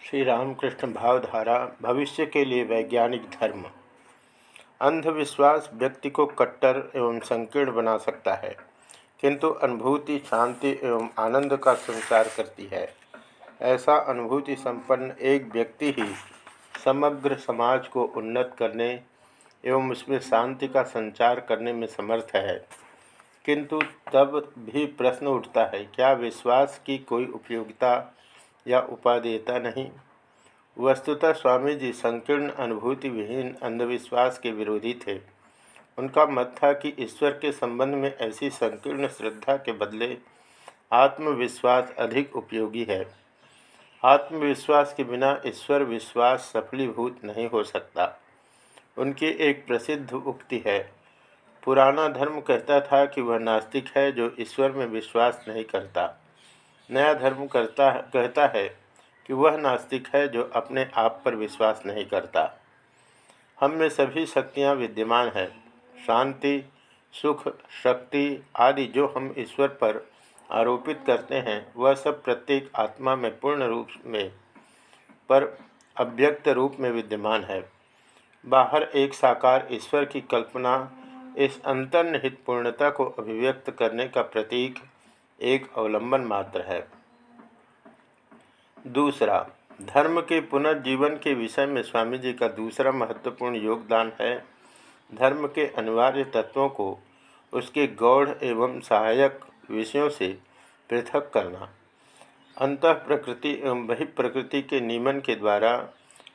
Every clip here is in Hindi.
श्री रामकृष्ण भावधारा भविष्य के लिए वैज्ञानिक धर्म। अंधविश्वास व्यक्ति को कट्टर एवं संकीर्ण बना सकता है, किंतु अनुभूति, शांति एवं आनंद का संचार करती है। ऐसा अनुभूति संपन्न एक व्यक्ति ही समग्र समाज को उन्नत करने एवं उसमें शांति का संचार करने में समर्थ है। किंतु तब भी प्रश्न उठता है, क्या विश्वास की कोई उपयोगिता या उपादेयता नहीं। वस्तुतः स्वामी जी संकीर्ण अनुभूति विहीन अंधविश्वास के विरोधी थे। उनका मत था कि ईश्वर के संबंध में ऐसी संकीर्ण श्रद्धा के बदले आत्मविश्वास अधिक उपयोगी है। आत्मविश्वास के बिना ईश्वर विश्वास सफलीभूत नहीं हो सकता। उनकी एक प्रसिद्ध उक्ति है, पुराना धर्म कहता था कि वह नास्तिक है जो ईश्वर में विश्वास नहीं करता। नया धर्म करता कहता है कि वह नास्तिक है जो अपने आप पर विश्वास नहीं करता। हम में सभी शक्तियाँ विद्यमान हैं। शांति, सुख, शक्ति आदि जो हम ईश्वर पर आरोपित करते हैं, वह सब प्रत्येक आत्मा में पूर्ण रूप में, पर अव्यक्त रूप में विद्यमान है। बाहर एक साकार ईश्वर की कल्पना इस अंतर्निहित पूर्णता को अभिव्यक्त करने का प्रतीक एक अवलंबन मात्र है। दूसरा, धर्म के पुनर्जीवन के विषय में स्वामी जी का दूसरा महत्वपूर्ण योगदान है। धर्म के अनिवार्य तत्वों को उसके गौढ़ एवं सहायक विषयों से पृथक करना। अंत प्रकृति एवं बहि प्रकृति के नियमन के द्वारा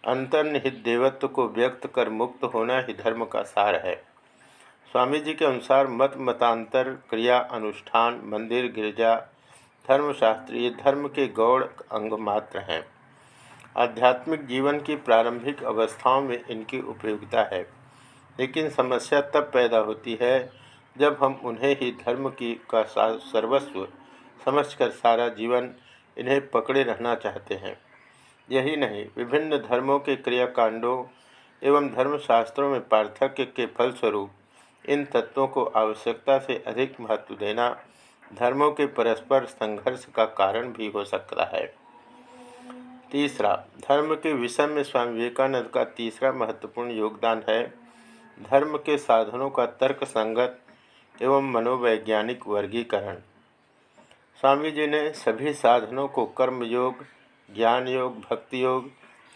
अंतर्निहित देवत्व को व्यक्त कर मुक्त होना ही धर्म का सार है। स्वामी जी के अनुसार मत मतांतर, क्रिया, अनुष्ठान, मंदिर, गिरजा, धर्मशास्त्रीय, धर्म के गौड़ अंग मात्र हैं। आध्यात्मिक जीवन की प्रारंभिक अवस्थाओं में इनकी उपयोगिता है। लेकिन समस्या तब पैदा होती है जब हम उन्हें ही धर्म की का सर्वस्व समझकर सारा जीवन इन्हें पकड़े रहना चाहते हैं। यही नहीं, विभिन्न धर्मों के क्रियाकांडों एवं धर्मशास्त्रों में पार्थक्य के फलस्वरूप इन तत्वों को आवश्यकता से अधिक महत्व देना धर्मों के परस्पर संघर्ष का कारण भी हो सकता है। तीसरा, धर्म के विषय में स्वामी विवेकानंद का तीसरा महत्वपूर्ण योगदान है। धर्म के साधनों का तर्क संगत एवं मनोवैज्ञानिक वर्गीकरण। स्वामी जी ने सभी साधनों को कर्म योग ज्ञान योग भक्ति योग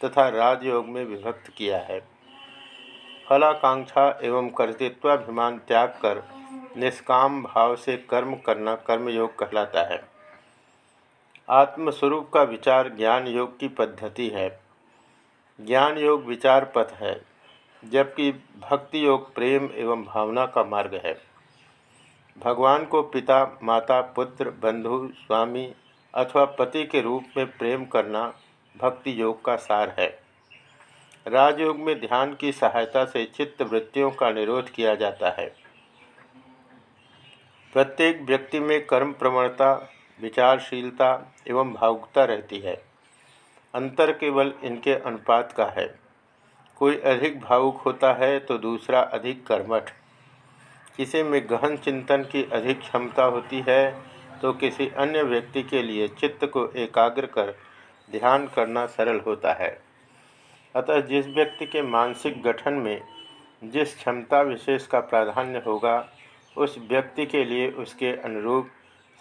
तथा राजयोग में विभक्त किया है। फलाकांक्षा एवं कर्तृत्वाभिमान त्याग कर, निष्काम भाव से कर्म करना कर्मयोग कहलाता है। आत्मस्वरूप का विचार ज्ञान योग की पद्धति है। ज्ञान योग विचार पथ है, जबकि भक्ति योग प्रेम एवं भावना का मार्ग है। भगवान को पिता, माता, पुत्र, बंधु, स्वामी अथवा पति के रूप में प्रेम करना भक्ति योग का सार है। राजयोग में ध्यान की सहायता से चित्त वृत्तियों का निरोध किया जाता है। प्रत्येक व्यक्ति में कर्म प्रवणता, विचारशीलता एवं भावुकता रहती है। अंतर केवल इनके अनुपात का है। कोई अधिक भावुक होता है तो दूसरा अधिक कर्मठ। किसी में गहन चिंतन की अधिक क्षमता होती है तो किसी अन्य व्यक्ति के लिए चित्त को एकाग्र कर ध्यान करना सरल होता है। अतः जिस व्यक्ति के मानसिक गठन में जिस क्षमता विशेष का प्राधान्य होगा, उस व्यक्ति के लिए उसके अनुरूप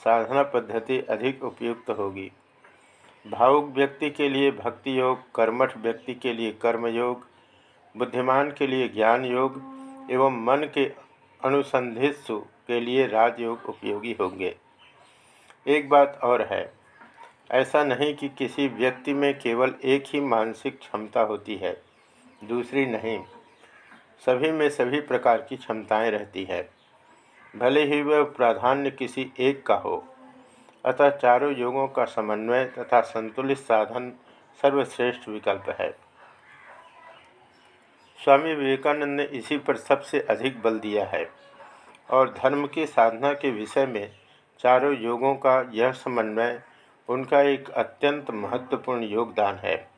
साधना पद्धति अधिक उपयुक्त होगी। भावुक व्यक्ति के लिए भक्ति योग, कर्मठ व्यक्ति के लिए कर्मयोग बुद्धिमान के लिए ज्ञान योग एवं मन के अनुसंधित्सु के लिए राजयोग उपयोगी होंगे। एक बात और है ऐसा नहीं कि किसी व्यक्ति में केवल एक ही मानसिक क्षमता होती है, दूसरी नहीं। सभी में सभी प्रकार की क्षमताएँ रहती है। भले ही वह प्राधान्य किसी एक का हो, अतः चारों योगों का समन्वय तथा संतुलित साधन सर्वश्रेष्ठ विकल्प है। स्वामी विवेकानंद ने इसी पर सबसे अधिक बल दिया है और धर्म की साधना के विषय में चारों योगों का यह समन्वय उनका एक अत्यंत महत्वपूर्ण योगदान है।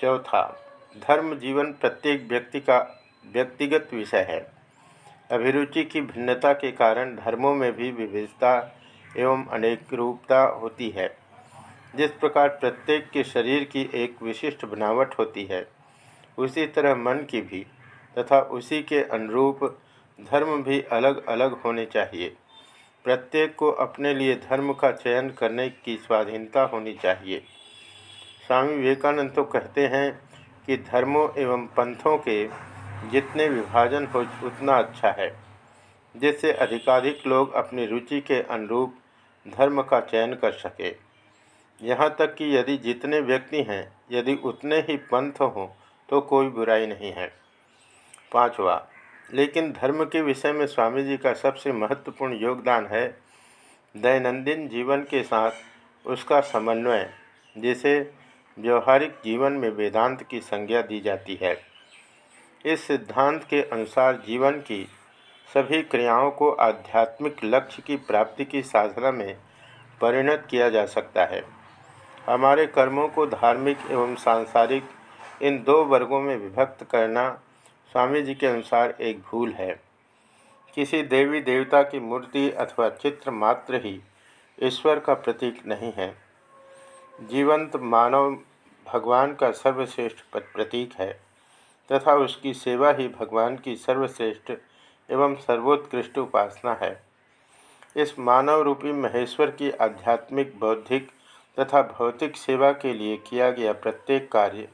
चौथा, धर्म जीवन प्रत्येक व्यक्ति का व्यक्तिगत विषय है। अभिरुचि की भिन्नता के कारण धर्मों में भी विविधता एवं अनेक रूपता होती है। जिस प्रकार प्रत्येक के शरीर की एक विशिष्ट बनावट होती है, उसी तरह मन की भी, तथा उसी के अनुरूप धर्म भी अलग अलग होने चाहिए। प्रत्येक को अपने लिए धर्म का चयन करने की स्वाधीनता होनी चाहिए। स्वामी विवेकानंद तो कहते हैं कि धर्मों एवं पंथों के जितने विभाजन हो, उतना अच्छा है। जिससे अधिकाधिक लोग अपनी रुचि के अनुरूप धर्म का चयन कर सके। यहाँ तक कि यदि जितने व्यक्ति हैं, यदि उतने ही पंथ हों तो कोई बुराई नहीं है। पांचवा लेकिन धर्म के विषय में स्वामी जी का सबसे महत्वपूर्ण योगदान है दैनंदिन जीवन के साथ उसका समन्वय, जिसे व्यवहारिक जीवन में वेदांत की संज्ञा दी जाती है। इस सिद्धांत के अनुसार जीवन की सभी क्रियाओं को आध्यात्मिक लक्ष्य की प्राप्ति की साधना में परिणत किया जा सकता है। हमारे कर्मों को धार्मिक एवं सांसारिक इन दो वर्गों में विभक्त करना स्वामी जी के अनुसार एक भूल है। किसी देवी देवता की मूर्ति अथवा चित्र मात्र ही ईश्वर का प्रतीक नहीं है। जीवंत मानव भगवान का सर्वश्रेष्ठ प्रतीक है तथा उसकी सेवा ही भगवान की सर्वश्रेष्ठ एवं सर्वोत्कृष्ट उपासना है। इस मानव रूपी महेश्वर की आध्यात्मिक बौद्धिक तथा भौतिक सेवा के लिए किया गया प्रत्येक कार्य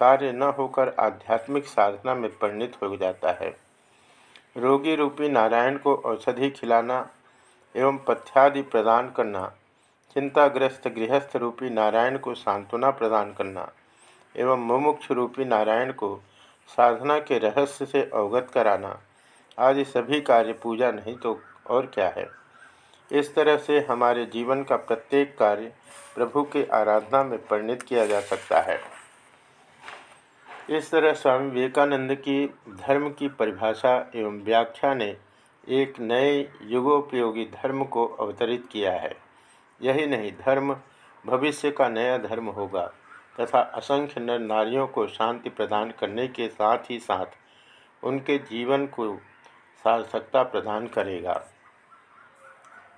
कार्य न होकर आध्यात्मिक साधना में परिणित हो जाता है। रोगी रूपी नारायण को औषधि खिलाना एवं पथ्यादि प्रदान करना, चिंताग्रस्त गृहस्थ रूपी नारायण को सांत्वना प्रदान करना एवं मुमुक्ष रूपी नारायण को साधना के रहस्य से अवगत कराना, आदि सभी कार्य पूजा नहीं तो और क्या है। इस तरह से हमारे जीवन का प्रत्येक कार्य प्रभु के आराधना में परिणित किया जा सकता है। इस तरह स्वामी विवेकानंद की धर्म की परिभाषा एवं व्याख्या ने एक नए युगोपयोगी धर्म को अवतरित किया है। यही नहीं, धर्म भविष्य का नया धर्म होगा तथा असंख्य नर नारियों को शांति प्रदान करने के साथ ही साथ उनके जीवन को सार्थकता प्रदान करेगा।